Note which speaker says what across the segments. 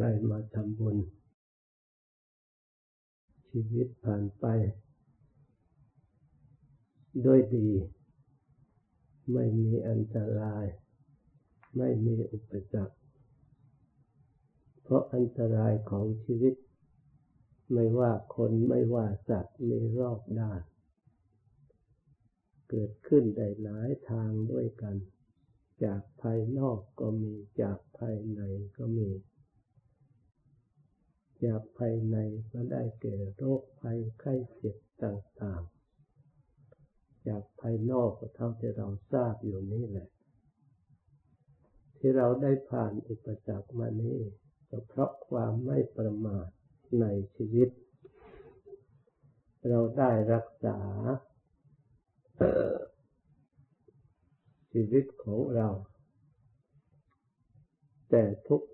Speaker 1: ไปมาทำบุญ ชีวิตผ่านไป ด้วยดี ไม่มีอันตราย ไม่มีอุปสรรคเพราะอันตรายของชีวิต ไม่ว่าคนไม่ว่าสัตว์มีรอบด้าน เกิดขึ้นได้หลายทางด้วยกัน จากภายนอกก็มีจากภายในก็มี จากภายในก็ได้แก่โรคภัยไข้เจ็บต่างๆ จากภายนอกก็เท่าที่เราทราบอยู่นี่แหละ ที่เราได้ผ่านอุปสรรคมานี้ก็เพราะความไม่ประมาทในชีวิต เราได้รักษาชีวิตของเรา แต่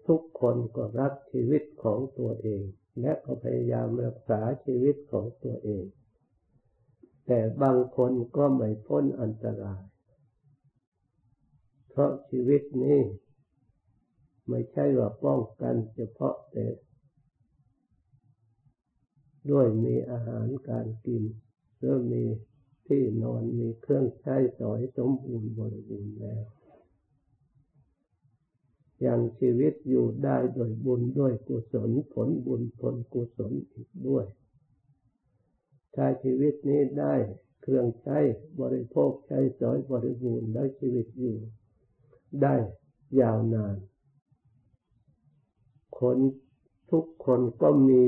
Speaker 1: ทุกๆคนก็รักชีวิตของตัวเอง และก็พยายามรักษาชีวิตของตัวเอง แต่บางคนก็ไม่พ้นอันตราย เพราะชีวิตนี้ ไม่ใช่ว่าป้องกันเฉพาะแต่ด้วยมีอาหารการกินหรือมีที่นอนมีเครื่องใช้สอยสมบูรณ์บริบูรณ์แล้ว ยังชีวิตอยู่ได้โดยบุญด้วยกุศลผลบุญผลกุศลอีกด้วยถ้าชีวิตนี้ได้เครื่องใช้บริโภคใช้สอยบริบูรณ์แล้วชีวิตอยู่ ได้ยาวนาน คนทุกคนก็มี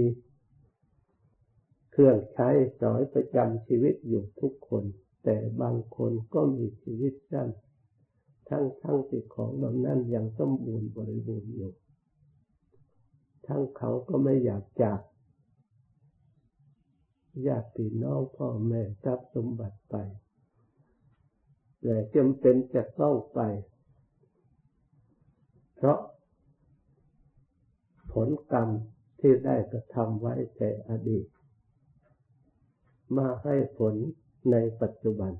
Speaker 1: เครื่องใช้สอยประจำชีวิตอยู่ทุกคน แต่บางคนก็มีชีวิตสั้น ทั้งทั้งสิ่ของเหล่านั้นยังสมบูรณ์บริบูรณ์อยู่ ทั้งเขาก็ไม่อยากจากญาติน้องพ่อแม่ทรัพย์สมบัติไป แต่จำเป็นจะต้องไป เพราะผลกรรมที่ได้กระทำไว้แต่อดีต มาให้ผลในปัจจุบัน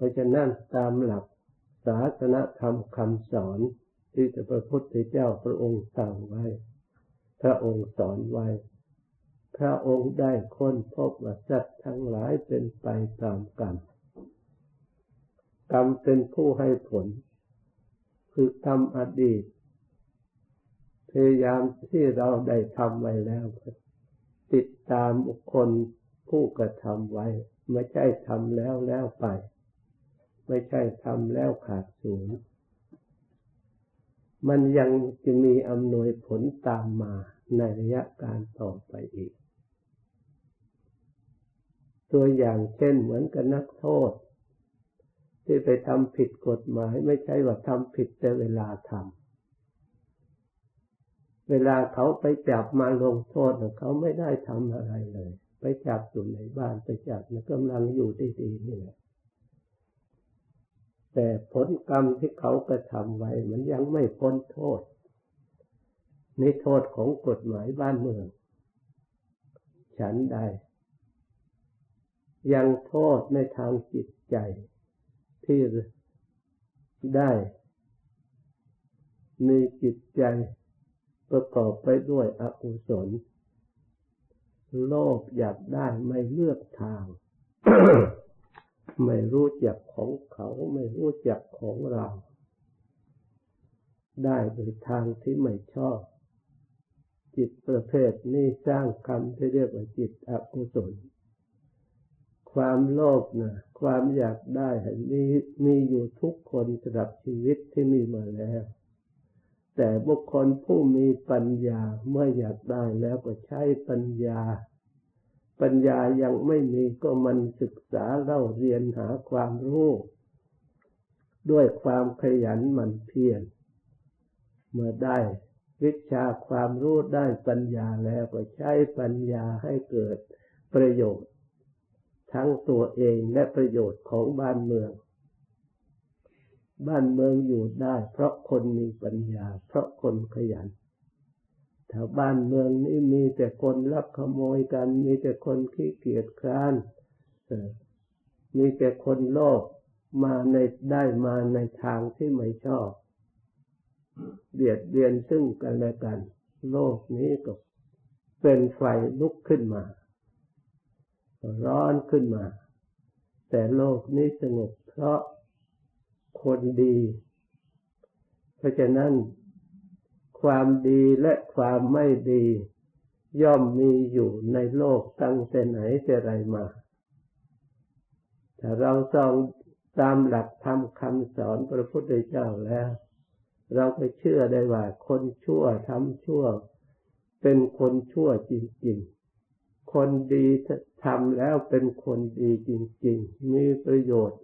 Speaker 1: เพราะฉะนั้นตามหลักศาสนธรรมคำสอนที่พระพุทธเจ้าพระองค์สั่งไว้ พระองค์สอนไว้ พระองค์ได้ค้นพบว่าสัตว์ทั้งหลายเป็นไปตามกรรม กรรมเป็นผู้ให้ผล คือกรรมอดีต พยายามที่เราได้ทำไว้แล้ว ติดตามบุคคลผู้กระทำไว้ ไม่ใช่ทำแล้วแล้วไป ไม่ใช่ทำแล้วขาดศูนย์มันยังจะมีอำนวยผลตามมาในระยะการต่อไปอีก ตัวอย่างเช่นเหมือนกับนักโทษ ที่ไปทำผิดกฎหมายไม่ใช่ว่าทำผิดแต่เวลาทำเวลาเขาไปจับมาลงโทษเขาไม่ได้ทำอะไรเลย ไปจับอยู่ในบ้านไปจับกำลังอยู่ดีๆนี่แหละ แต่ผลกรรมที่เขากระทำไว้ มันยังไม่พ้นโทษ ในโทษของกฎหมายบ้านเมือง ฉันได้ยังโทษในทางจิตใจที่ได้มีจิตใจประกอบไปด้วยอกุศล โลภอยากได้ไม่เลือกทาง ไม่รู้จักของเขาไม่รู้จักของเรา ได้โดยทางที่ไม่ชอบ จิตประเภทนี้สร้างคำที่เรียกว่าจิตอกุศล ความโลภนะความอยากได้มีมีอยู่ทุกคนสำหรับชีวิตที่มีมาแล้ว แต่บุคคลผู้มีปัญญาเมื่ออยากได้แล้วก็ใช้ปัญญา ปัญญายังไม่มีก็มันศึกษาเล่าเรียนหาความรู้ ด้วยความขยันหมั่นเพียรเมื่อได้วิชาความรู้ได้ปัญญาแล้วก็ใช้ปัญญาให้เกิดประโยชน์ ทั้งตัวเองและประโยชน์ของบ้านเมือง บ้านเมืองอยู่ได้ เพราะคนมีปัญญา เพราะคนขยัน ถ้าบ้านเมืองนี้มีแต่คนลักขโมยกัน มีแต่คนขี้เกียจคร้านมีแต่คนโลภมาในได้มาในทางที่ไม่ชอบ เบียดเบียนซึ่งกันและกัน โลกนี้ก็เป็นไฟลุกขึ้นมา ร้อนขึ้นมา แต่โลกนี้สงบเพราะคนดี เพราะฉะนั้น ความดีและความไม่ดี ย่อมมีอยู่ในโลกตั้งแต่ไหนแต่ไรมาถ้าเราส่องตามหลักธรรมคำสอนพระพุทธเจ้าแล้ว เราก็เชื่อได้ว่า คนชั่วทำชั่ว เป็นคนชั่วจริงๆ คนดีทำแล้วเป็นคนดีจริง ๆ มีประโยชน์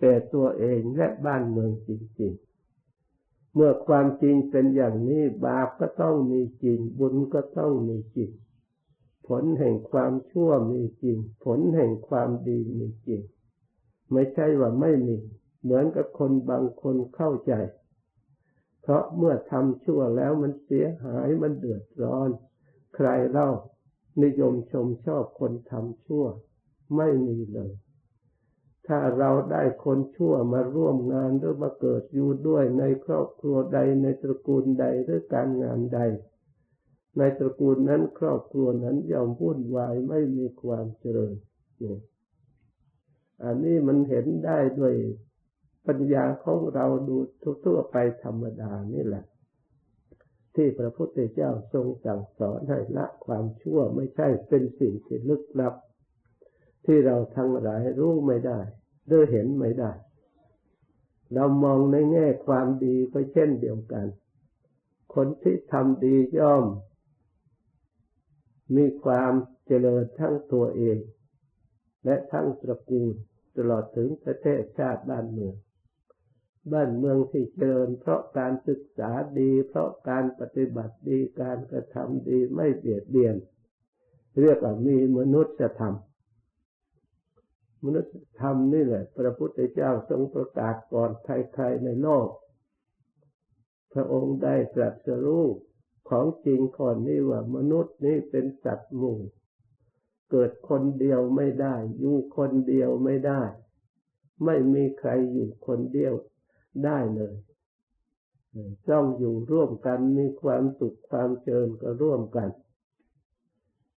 Speaker 1: แต่ตัวเองและบ้านเมืองจริง ๆ เมื่อความจริงเป็นอย่างนี้บาปก็ต้องมีจริง บุญก็ต้องมีจริง ผลแห่งความชั่วมีจริง ผลแห่งความดีมีจริง ไม่ใช่ว่าไม่มี เหมือนกับคนบางคนเข้าใจ เพราะเมื่อทำชั่วแล้วมันเสียหายมันเดือดร้อน ใครเล่านิยมชมชอบคนทำชั่ว ไม่มีเลย ถ้าเราได้คนชั่วมาร่วมงานหรือมาเกิดอยู่ด้วยในครอบครัวใดในตระกูลใดหรือการงานใด ในตระกูลนั้นครอบครัวนั้นย่อมวุ่นวายไม่มีความเจริญนี่อันนี้มันเห็นได้ด้วยปัญญาของเราดูทั่วไปธรรมดานี่แหละ ที่พระพุทธเจ้าทรงสั่งสอนให้ละความชั่วไม่ใช่เป็นสิ่งที่ลึกลับ ที่เราทั้งหลายรู้ไม่ได้หรือเห็นไม่ได้ เรามองในแง่ความดีก็เช่นเดียวกัน คนที่ทำดีย่อม มีความเจริญทั้งตัวเอง และทั้งตระกูลตลอดถึงประเทศชาติบ้านเมือง บ้านเมืองที่เจริญเพราะการศึกษาดี เพราะการปฏิบัติดีการกระทำดีไม่เบียดเบียน เรียกว่ามีมนุษยธรรม มนุษยธรรมนี่แหละ พระพุทธเจ้าทรงประกาศก่อนใครๆในโลก พระองค์ได้ตรัสรู้ของจริงก่อนนี้ว่ามนุษย์นี่เป็นสัตว์หมู่ เกิดคนเดียวไม่ได้ อยู่คนเดียวไม่ได้ ไม่มีใครอยู่คนเดียวได้เลยต้องอยู่ร่วมกันมีความสุขความเจริญก็ร่วมกัน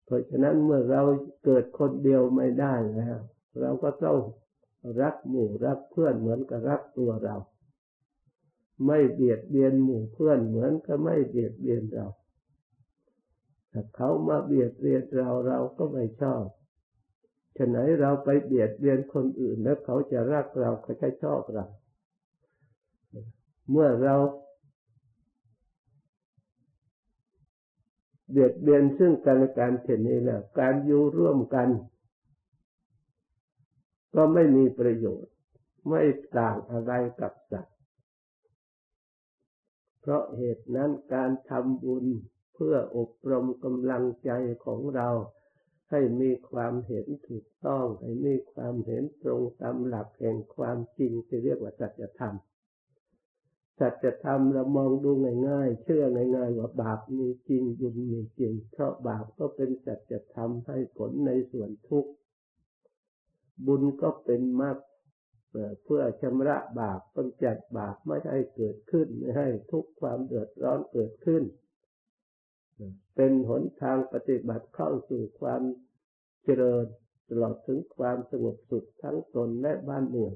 Speaker 1: เพราะฉะนั้นเมื่อเราเกิดคนเดียวไม่ได้แล้ว เราก็ต้องรักหมู่รักเพื่อนเหมือนกับรักตัวเรา ไม่เบียดเบียนหมู่เพื่อนเหมือนกับไม่เบียดเบียนเราถ้าเขามาเบียดเบียนเราเราก็ไม่ชอบฉะไหนเราไปเบียดเบียนคนอื่นแล้วเขาจะรักเราเขาจะชอบเรา เมื่อเรา เบียดเบียนซึ่งกันและกันเช่นนี้แหละการอยู่ร่วมกัน ก็ไม่มีประโยชน์ ไม่ต่างอะไรกับสัตว์ เพราะเหตุนั้นการทำบุญเพื่ออบรมกำลังใจของเราให้มีความเห็นถูกต้อง ให้มีความเห็นตรงตามหลักแห่งความจริงที่เรียกว่าสัจธรรม สัจธรรมเรามองดูง่าย ๆ เชื่อง่ายๆว่าบาปมีจริงบุญมีจริง เพราะบาปก็เป็นสัจธรรมให้ผลในส่วนทุกข์ บุญก็เป็นมากเพื่อชำระบาปกำจัดบาปไม่ให้เกิดขึ้นไม่ให้ทุกความเดือดร้อนเกิดขึ้น เป็นหนทางปฏิบัติเข้าสู่ความเจริญตลอดถึงความสงบสุขทั้งตนและบ้านเมือง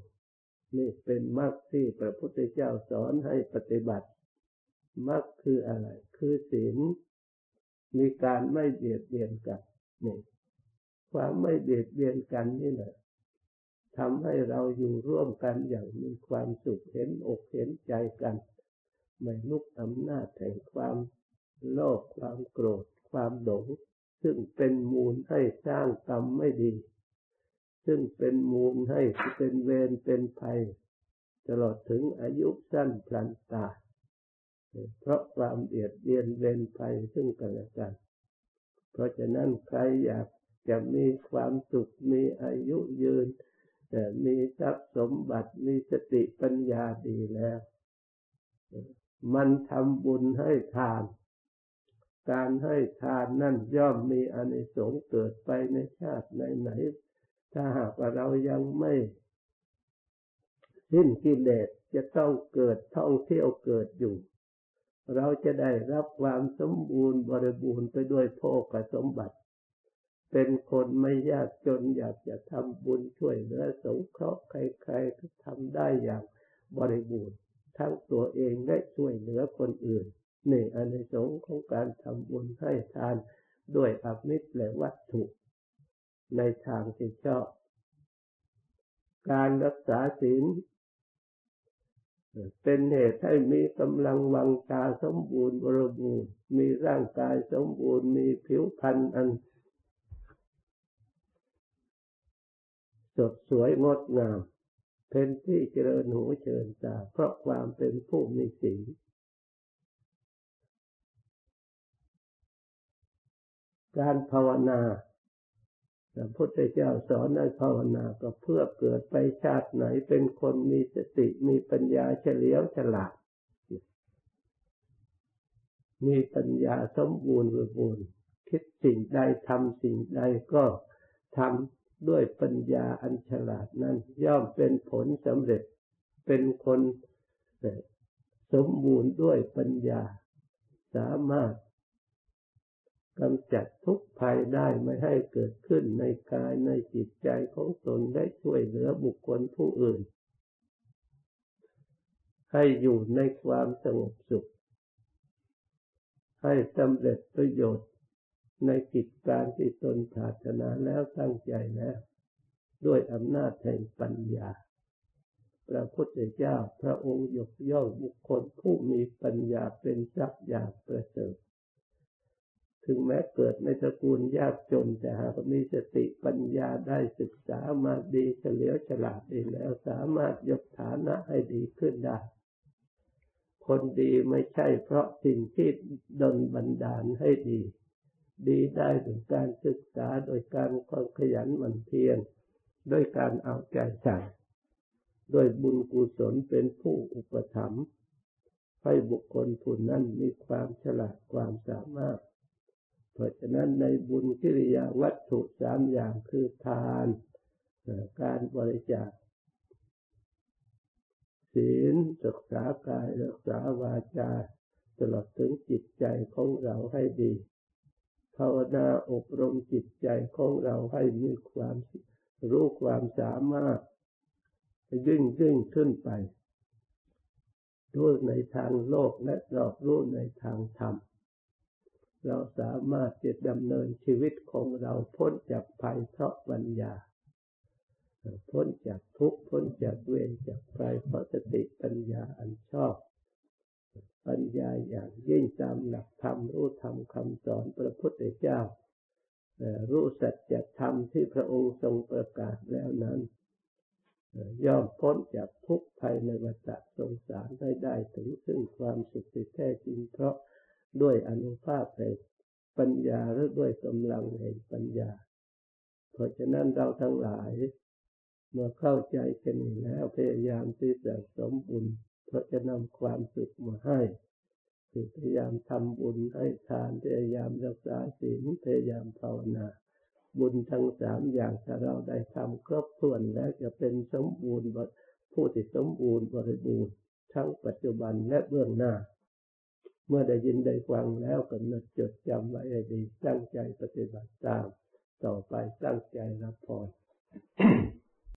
Speaker 1: นี่เป็นมรรคที่พระพุทธเจ้าสอนให้ปฏิบัติมรรคคืออะไร คือศีลมีการไม่เบียดเบียนกันนี่ความไม่เบียดเบียนกันนี่แหละ ทำให้เราอยู่ร่วมกันอย่างมีความสุขเห็นอกเห็นใจกัน ไม่ลุกอำนาจแห่งความโลภความโกรธ ความหลงซึ่งเป็นมูลให้สร้างกรรมไม่ดี ซึ่งเป็นมูลให้เป็นเวรเป็นภัย ตลอดถึงอายุสั้นพลันตาเพราะความเบียดเบียนเวรภัยซึ่งกันและกัน เพราะฉะนั้นใครอยากจะมีความสุขมีอายุยืน แต่มีทรัพย์สมบัติมีสติปัญญาดีแล้ว มันทำบุญให้ทาน การให้ทานนั่นย่อมมีอานิสงส์เกิดไปในชาติไหนๆถ้าหากว่าเรายังไม่สิ้นกิเลสจะต้องเกิดท่องเที่ยวเกิดอยู่ เราจะได้รับความสมบูรณ์บริบูรณ์ไปด้วยโภคสมบัติ เป็นคนไม่ยากจนอยากจะทำบุญช่วยเหลือสงเคราะห์ใครๆก็ทำได้อย่างบริบูรณ์ทั้งตัวเองและช่วยเหลือคนอื่นนี่อันในสงของการทำบุญให้ทานด้วยอมิตรและวัตถุ ในทางที่ชอบ การรักษาศีลเป็นเหตุให้มีกำลังวังตาสมบูรณ์บริบูรณ์มีร่างกายสมบูรณ์มีผิวพรรณอัน สดสวยงดงาม เป็นที่เจริญหูเชิญตา เพราะความเป็นผู้มีศีลการภาวนาพระพุทธเจ้าสอนให้ภาวนาก็เพื่อเกิดไปชาติไหนเป็นคนมีสติมีปัญญาเฉลียวฉลาด มีปัญญาสมบูรณ์บูรณ์คิดสิ่งใดทำสิ่งใดก็ทำ ด้วยปัญญาอันฉลาดนั้นย่อมเป็นผลสำเร็จเป็นคนสมบูรณ์ด้วยปัญญา สามารถกำจัดทุกภัยได้ไม่ให้เกิดขึ้นในกายในจิตใจของตนได้ช่วยเหลือบุคคลผู้อื่น ให้อยู่ในความสงบสุข ให้สำเร็จประโยชน์ ในกิจการที่ตนปรารถนาแล้วตั้งใจแล้ว ด้วยอำนาจแห่งปัญญา พระพุทธเจ้าพระองค์ยกย่องบุคคลผู้มีปัญญาเป็นทรัพย์อย่างประเสริฐถึงแม้เกิดในตระกูลยากจนแต่หากมีสติปัญญาได้ศึกษามาดีเฉลียวฉลาดดีแล้วสามารถยกฐานะให้ดีขึ้นได้ คนดีไม่ใช่เพราะสิ่งที่ดลบันดาลให้ดี ดีได้ถึงการศึกษาโดยการความขยันหมั่นเพียรด้วยการเอาใจใส่ด้วยบุญกุศลเป็นผู้อุปถัมภ์ให้บุคคลผู้นั้นมีความฉลาดความสามารถ เพราะฉะนั้นในบุญกิริยาวัตถุสามอย่างคือทาน การบริจาคศีลศึกษากายรักษาวาจาตลอดถึงจิตใจของเราให้ดี ภาวนาอบรมจิตใจของเราให้มีความรู้ความสามารถยิ่งยิ่งขึ้นไปรู้ในทางโลกและรอบรู้ในทางธรรม เราสามารถจะดำเนินชีวิตของเราพ้นจากภัยเพราะปัญญา พ้นจากทุกข์พ้นจากเวรจากภัยเพราะสติปัญญาอันชอบ ปัญญาอย่างยิ่งตามหลักธรรมรู้ธรรมคำสอนพระพุทธเจ้ารู้สัจธรรมที่พระองค์ทรงประกาศแล้วนั้นย่อมพ้นจากทุกภัยในวัฏสงสารได้ได้ถึงซึ่งความสุขที่แท้จริงเพราะด้วยอนุภาพแห่งปัญญาหรือด้วยกำลังแห่งปัญญา เพราะฉะนั้นเราทั้งหลาย เมื่อเข้าใจกันแล้วพยายามที่จะสมบุญ เพราะจะนำความสุขมาให้พยายามทำบุญให้ทานพยายามรักษาศีลพยายามภาวนา บุญทั้งสามอย่างถ้าเราได้ทำครบถ้วนแล้วจะเป็นสมบูรณ์ผู้ที่สมบูรณ์บริบูรณ์ทั้งปัจจุบันและเบื้องหน้า เมื่อได้ยินได้ฟังแล้วกำหนดจดจำไว้ให้ดีตั้งใจปฏิบัติตาม ต่อไปตั้งใจรับพร